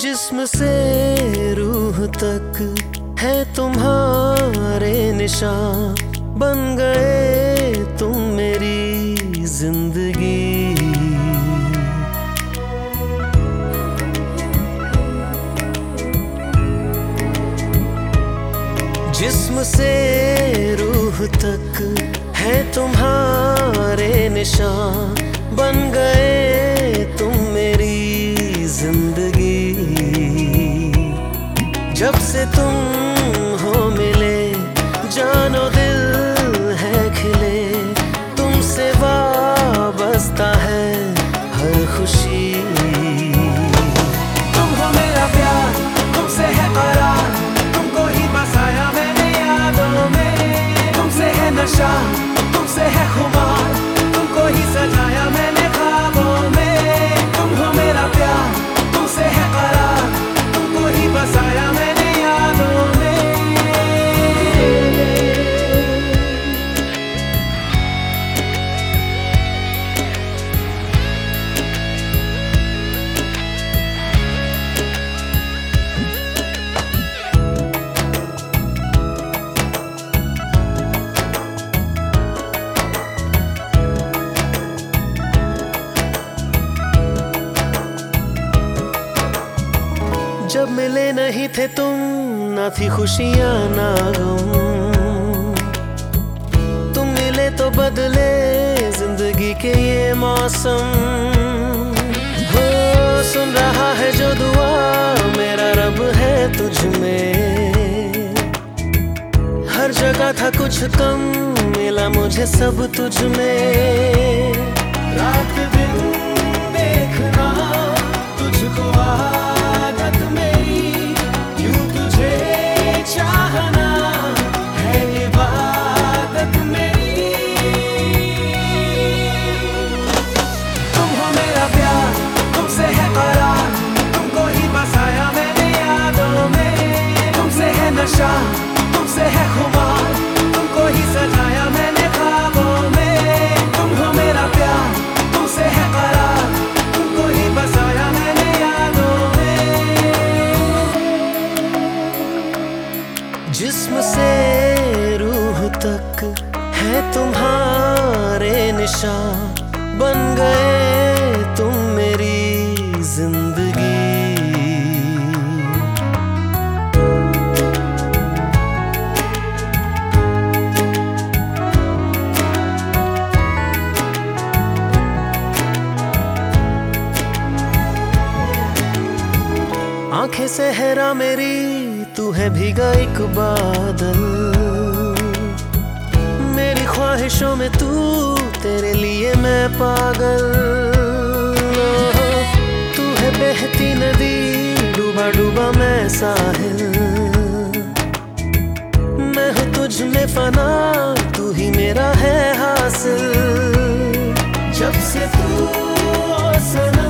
जिस्म से रूह तक है तुम्हारे निशान। बन गए तुम मेरी ज़िंदगी। जिस्म से रूह तक है तुम्हारे निशान। बन गए जब से तुम हो मिले, जानो दिल है खिले। तुमसे वाबस्ता है हर खुशी। तुम हो मेरा प्यार, तुमसे है करार। तुमको ही बसाया मैंने यादों में। तुमसे है नशा जब मिले नहीं थे तुम, ना थी खुशियाँ, ना गम। तुम मिले तो बदले ज़िंदगी के ये मौसम। हो, सुन रहा है जो दुआ, मेरा रब है तुझ में। हर जगह था कुछ कम, मिला मुझे सब तुझ में। रात दिन देखना, तुझको आदत तुम्हारे निशान बन गए तुम मेरी ज़िंदगी। आँखें सहरा मेरी, तू है भीगा एक बादल। ख्वाहिशों में तू, तेरे लिए मैं पागल। तू है बहती नदी डूबा डूबा मैं साहिल। मैं हूँ तुझ में फना, तू ही मेरा है हासिल। जब से तू सना